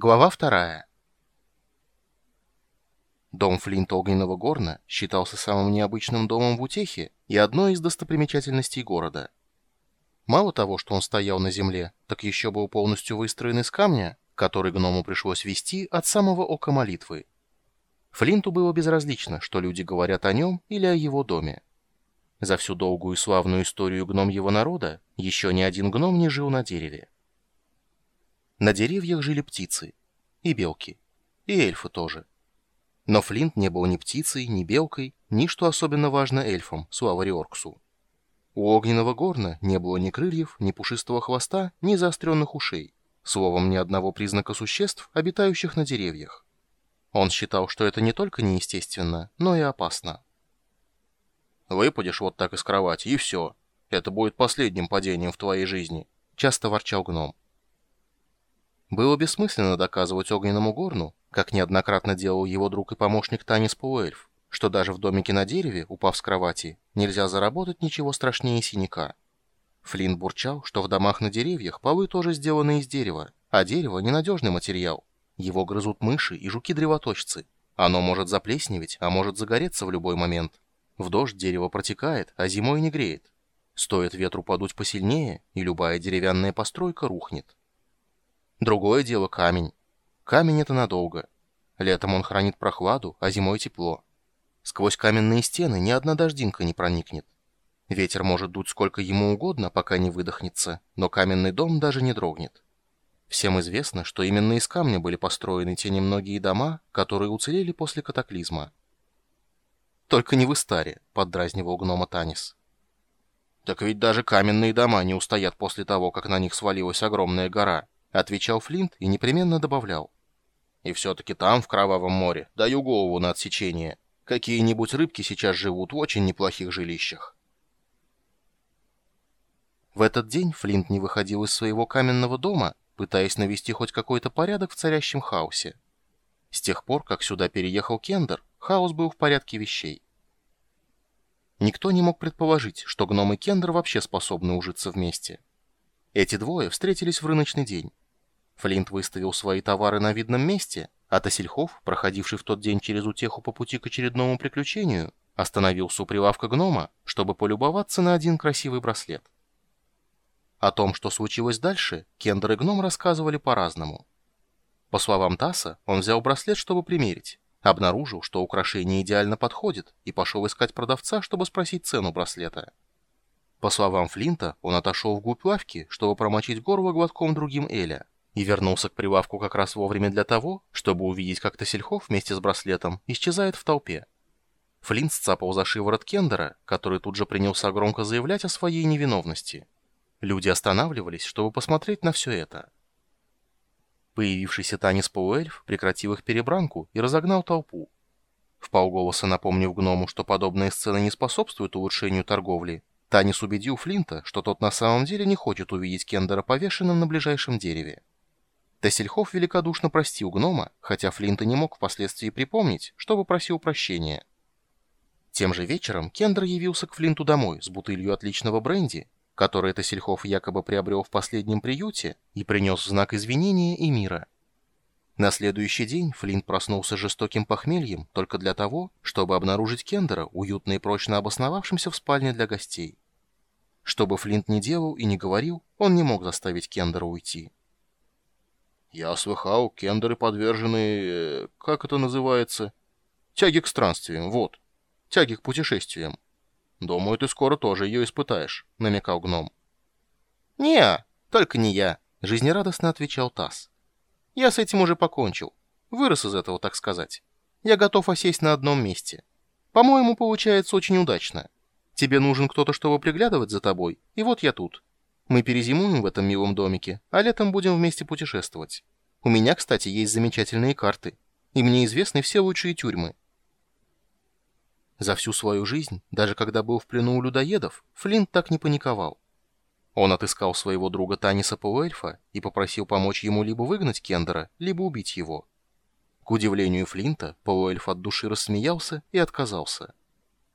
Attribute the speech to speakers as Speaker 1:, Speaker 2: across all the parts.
Speaker 1: Глава вторая. Дом Флинта Огненного Горна считался самым необычным домом в Утехе и одной из достопримечательностей города. Мало того, что он стоял на земле, так еще был полностью выстроен из камня, который гному пришлось вести от самого ока молитвы. Флинту было безразлично, что люди говорят о нем или о его доме. За всю долгую и славную историю гном его народа еще ни один гном не жил на дереве. На деревьях жили птицы. И белки. И эльфы тоже. Но Флинт не был ни птицей, ни белкой, ни, что особенно важно, эльфом, слава Риорксу. У огненного горна не было ни крыльев, ни пушистого хвоста, ни заостренных ушей. Словом, ни одного признака существ, обитающих на деревьях. Он считал, что это не только неестественно, но и опасно. «Выпадешь вот так из кровати, и все. Это будет последним падением в твоей жизни», — часто ворчал гном. Было бессмысленно доказывать огненному горну, как неоднократно делал его друг и помощник Танис Пуэльф, что даже в домике на дереве, упав с кровати, нельзя заработать ничего страшнее синяка. Флинн бурчал, что в домах на деревьях полы тоже сделаны из дерева, а дерево — ненадежный материал. Его грызут мыши и жуки-древоточцы. Оно может заплесневеть, а может загореться в любой момент. В дождь дерево протекает, а зимой не греет. Стоит ветру подуть посильнее, и любая деревянная постройка рухнет. Другое дело камень. Камень — это надолго. Летом он хранит прохладу, а зимой тепло. Сквозь каменные стены ни одна дождинка не проникнет. Ветер может дуть сколько ему угодно, пока не выдохнется, но каменный дом даже не дрогнет. Всем известно, что именно из камня были построены те немногие дома, которые уцелели после катаклизма. «Только не в Истаре», — поддразнивал гнома Танис. «Так ведь даже каменные дома не устоят после того, как на них свалилась огромная гора», — отвечал Флинт и непременно добавлял. «И все-таки там, в Кровавом море, даю голову на отсечение. Какие-нибудь рыбки сейчас живут в очень неплохих жилищах». В этот день Флинт не выходил из своего каменного дома, пытаясь навести хоть какой-то порядок в царящем хаосе. С тех пор, как сюда переехал Кендер, хаос был в порядке вещей. Никто не мог предположить, что гном и Кендер вообще способны ужиться вместе. Эти двое встретились в рыночный день. Флинт выставил свои товары на видном месте, а Тасельхов, проходивший в тот день через утеху по пути к очередному приключению, остановился у прилавка гнома, чтобы полюбоваться на один красивый браслет. О том, что случилось дальше, Кендер и гном рассказывали по-разному. По словам Таса, он взял браслет, чтобы примерить, обнаружил, что украшение идеально подходит, и пошел искать продавца, чтобы спросить цену браслета. По словам Флинта, он отошел в глубь лавки, чтобы промочить горло глотком другим Эля, и вернулся к прилавку как раз вовремя для того, чтобы увидеть, как Тасельхов вместе с браслетом исчезает в толпе. Флинт сцапал за шиворот Кендера, который тут же принялся громко заявлять о своей невиновности. Люди останавливались, чтобы посмотреть на все это. Появившийся Танис Полуэльф прекратил их перебранку и разогнал толпу. В полголоса напомнив гному, что подобные сцены не способствуют улучшению торговли, Танис убедил Флинта, что тот на самом деле не хочет увидеть Кендера повешенным на ближайшем дереве. Тессельхоф великодушно простил гнома, хотя Флинт и не мог впоследствии припомнить, чтобы просил прощения. Тем же вечером Кендер явился к Флинту домой с бутылью отличного бренди, который Тессельхоф якобы приобрел в последнем приюте и принес знак извинения и мира. На следующий день Флинт проснулся жестоким похмельем только для того, чтобы обнаружить Кендера, уютно и прочно обосновавшимся в спальне для гостей. Что бы Флинт ни делал и не говорил, он не мог заставить Кендера уйти. «Я слыхал, кендеры подвержены... Э, как это называется? Тяги к странствиям, вот. Тяги к путешествиям. Думаю, ты скоро тоже ее испытаешь», — намекал гном.
Speaker 2: «Не, только не я», — жизнерадостно отвечал Тасс. Я с этим уже покончил. Вырос из этого, так сказать. Я готов осесть на одном месте. По-моему, получается очень удачно. Тебе нужен кто-то, чтобы приглядывать за тобой, и вот я тут. Мы перезимуем в этом милом домике, а летом будем вместе путешествовать. У меня, кстати, есть замечательные карты, и мне известны все лучшие тюрьмы. За всю свою жизнь, даже когда был в плену у людоедов, Флинт так не паниковал. Он отыскал своего друга Таниса Пауэльфа и попросил помочь ему либо выгнать Кендера, либо убить его. К удивлению Флинта, Пауэльф от души рассмеялся и отказался.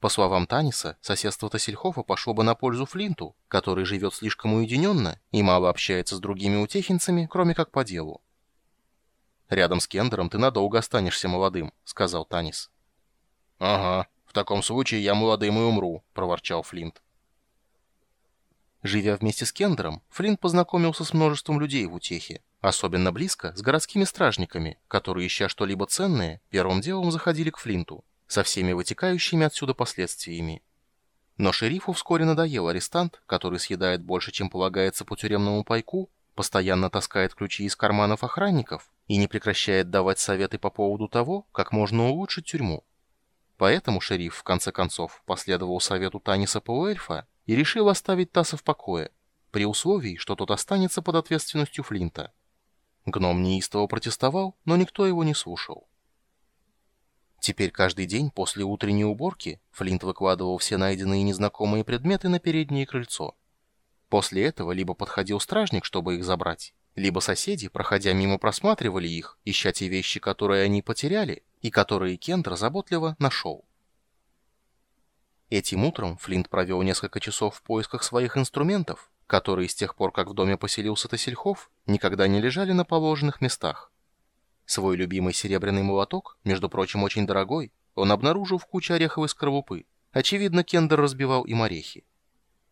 Speaker 2: По словам Таниса, соседство Тассельхофа пошло бы на пользу Флинту, который живет слишком уединенно и мало общается с другими утехинцами, кроме как по делу.
Speaker 1: «Рядом с Кендером ты надолго останешься молодым», — сказал Танис. «Ага, в таком случае я молодым и умру», — проворчал Флинт. Живя вместе с Кендером, Флинт познакомился с множеством людей в Утехе, особенно близко с городскими стражниками, которые, ища что-либо ценное, первым делом заходили к Флинту, со всеми вытекающими отсюда последствиями. Но шерифу вскоре надоел арестант, который съедает больше, чем полагается по тюремному пайку, постоянно таскает ключи из карманов охранников и не прекращает давать советы по поводу того, как можно улучшить тюрьму. Поэтому шериф, в конце концов, последовал совету Таниса Пауэльфа и решил оставить Таса в покое, при условии, что тот останется под ответственностью Флинта. Гном неистово протестовал, но никто его не слушал. Теперь каждый день после утренней уборки Флинт выкладывал все найденные незнакомые предметы на переднее крыльцо. После этого либо подходил стражник, чтобы их забрать, либо соседи, проходя мимо, просматривали их, ища те вещи, которые они потеряли, и которые Кендер заботливо нашел. Этим утром Флинт провел несколько часов в поисках своих инструментов, которые с тех пор, как в доме поселился Тосельхов, никогда не лежали на положенных местах. Свой любимый серебряный молоток, между прочим, очень дорогой, он обнаружил в куче ореховой скорлупы. Очевидно, Кендер разбивал им орехи.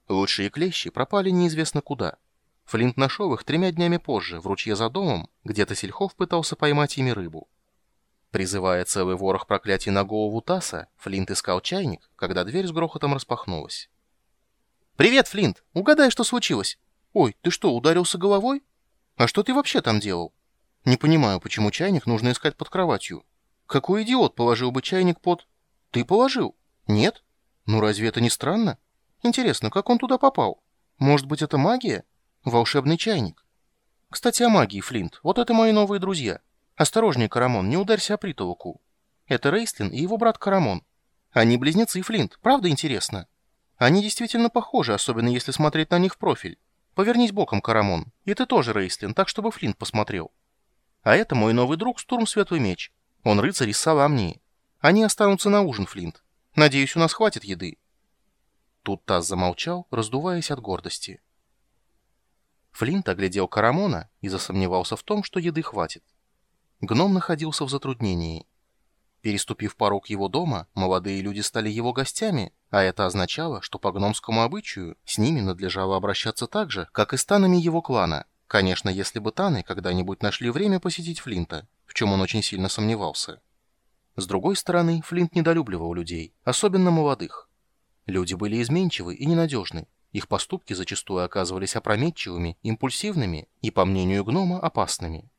Speaker 1: Лучшие клещи пропали неизвестно куда. Флинт нашел их тремя днями позже, в ручье за домом, где Тосельхов пытался поймать ими рыбу. Призывая целый ворох проклятий на голову Таса, Флинт искал чайник, когда дверь с грохотом распахнулась. «Привет, Флинт! Угадай, что случилось!» «Ой, ты что, ударился головой? А что ты вообще там делал?» «Не понимаю, почему чайник нужно искать под кроватью. Какой идиот положил бы чайник под...» «Ты положил?» «Нет? Ну разве это не странно? Интересно, как он туда попал? Может быть, это магия? Волшебный чайник?» «Кстати, о магии, Флинт. Вот это мои новые друзья. «Осторожнее, Карамон, не ударься о притолоку. Это Рейстлин и его брат Карамон. Они близнецы Флинт, правда интересно? Они действительно похожи, особенно если смотреть на них в профиль. Повернись боком, Карамон. И ты тоже Рейстлин, так чтобы Флинт посмотрел. А это мой новый друг Стурм Светлый Меч. Он рыцарь из Саламнии. Они останутся на ужин, Флинт. Надеюсь, у нас хватит еды». Тут Таз замолчал, раздуваясь от гордости. Флинт оглядел Карамона и засомневался в том, что еды хватит. Гном находился в затруднении. Переступив порог его дома, молодые люди стали его гостями, а это означало, что по гномскому обычаю с ними надлежало обращаться так же, как и с танами его клана. Конечно, если бы таны когда-нибудь нашли время посетить Флинта, в чем он очень сильно сомневался. С другой стороны, Флинт недолюбливал людей, особенно молодых. Люди были изменчивы и ненадежны. Их поступки зачастую оказывались опрометчивыми, импульсивными и, по мнению гнома, опасными.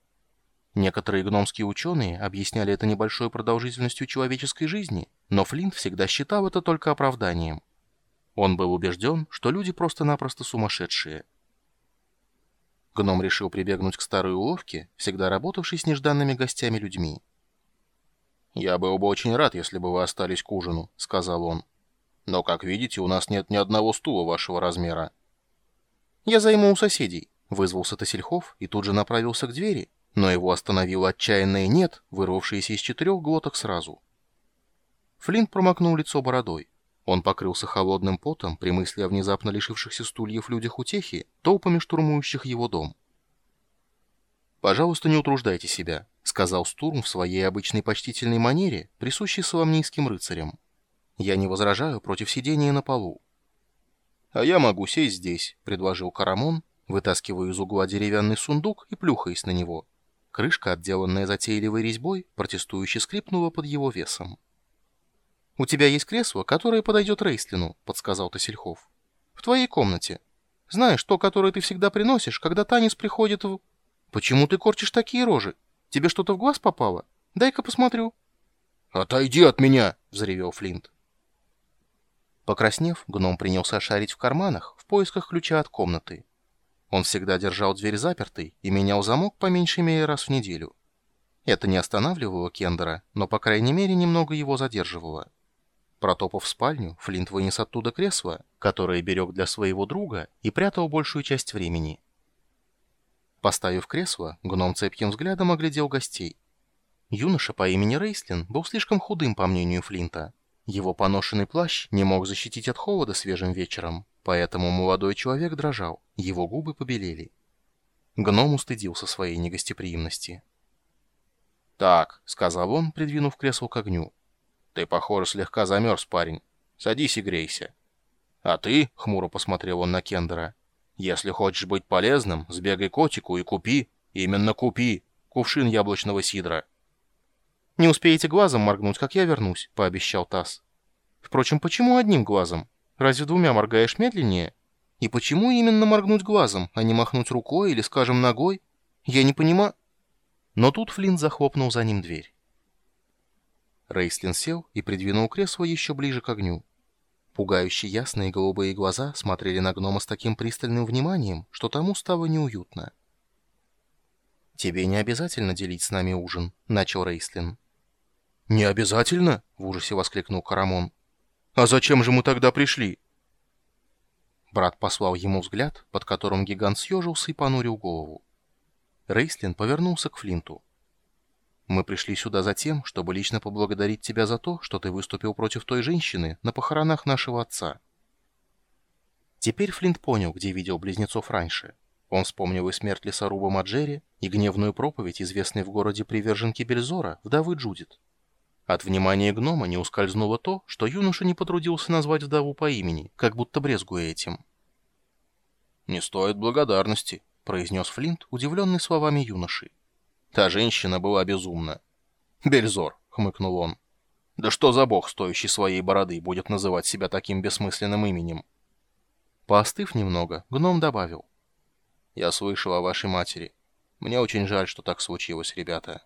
Speaker 1: Некоторые гномские ученые объясняли это небольшой продолжительностью человеческой жизни, но Флинт всегда считал это только оправданием. Он был убежден, что люди просто-напросто сумасшедшие. Гном решил прибегнуть к старой уловке, всегда работавшей с нежданными гостями людьми. «Я был бы очень рад, если бы вы остались к ужину», — сказал он. «Но, как видите, у нас нет ни одного стула вашего размера». «Я займу у соседей», — вызвался Тосельхов и тут же направился к двери, но его остановило отчаянное «нет», вырвавшееся из четырех глоток сразу. Флинт промокнул лицо бородой. Он покрылся холодным потом при мысли о внезапно лишившихся стульев людях утехи, толпами штурмующих его дом. «Пожалуйста, не утруждайте себя», — сказал Стурм в своей обычной почтительной манере, присущей соломнийским рыцарям. «Я не возражаю против сидения на полу». «А я могу сесть здесь», — предложил Карамон, вытаскивая из угла деревянный сундук и плюхаясь на него. Крышка, отделанная затейливой резьбой, протестующе скрипнула под его весом. «У тебя есть кресло, которое подойдет Рейслину», — подсказал Тосельхов. «В твоей комнате. Знаешь, то, которое ты всегда приносишь, когда Танис приходит в...» «Почему ты корчишь такие рожи? Тебе что-то в глаз попало? Дай-ка посмотрю». «Отойди от меня!» — взревел Флинт.
Speaker 2: Покраснев, гном принялся шарить в карманах в поисках ключа от комнаты. Он всегда держал дверь запертой и менял замок по меньшей мере раз в неделю. Это не останавливало Кендера, но, по крайней мере, немного его задерживало. Протопав спальню, Флинт вынес оттуда кресло, которое берег для своего друга и прятал большую часть времени. Поставив кресло, гном цепким взглядом оглядел гостей. Юноша по имени Рейслин был слишком худым, по мнению Флинта. Его поношенный плащ не мог защитить от холода свежим вечером, Поэтому молодой человек дрожал, его губы побелели. Гном устыдился своей негостеприимности.
Speaker 1: «Так», — сказал он, придвинув кресло к огню. «Ты, похоже, слегка замерз, парень. Садись и грейся». «А ты», — хмуро посмотрел он на Кендера, — «если хочешь быть полезным, сбегай котику и купи, именно купи, кувшин яблочного сидра».
Speaker 2: «Не успеете глазом моргнуть, как я вернусь», — пообещал Тасс. «Впрочем, почему одним глазом? Разве двумя моргаешь медленнее? И почему именно моргнуть глазом, а не махнуть рукой или, скажем, ногой? Я не понимаю...» Но тут Флинт захлопнул за ним дверь. Рейслин сел и придвинул кресло еще ближе к огню. Пугающие ясные голубые глаза смотрели на гнома с таким пристальным вниманием, что тому стало неуютно. «Тебе не обязательно делить с нами ужин», — начал Рейслин.
Speaker 1: «Не обязательно?» — в ужасе воскликнул Карамон. «А зачем же мы тогда пришли?»
Speaker 2: Брат послал ему взгляд, под которым гигант съежился и понурил голову. Рейслин повернулся к Флинту. «Мы пришли сюда за тем, чтобы лично поблагодарить тебя за то, что ты выступил против той женщины на похоронах нашего отца». Теперь Флинт понял, где видел близнецов раньше. Он вспомнил и смерть лесоруба Маджери, и гневную проповедь, известной в городе приверженки Бельзора, вдовы Джудит. От внимания гнома не ускользнуло то, что юноша не потрудился назвать вдову по имени, как будто брезгуя этим.
Speaker 1: «Не стоит благодарности», — произнес Флинт, удивленный словами юноши. «Та женщина была безумна». «Бельзор», — хмыкнул он. «Да что за бог, стоящий своей бороды, будет называть себя таким бессмысленным именем?»
Speaker 2: Поостыв немного, гном добавил.
Speaker 1: «Я слышал о вашей матери. Мне очень жаль, что так случилось, ребята».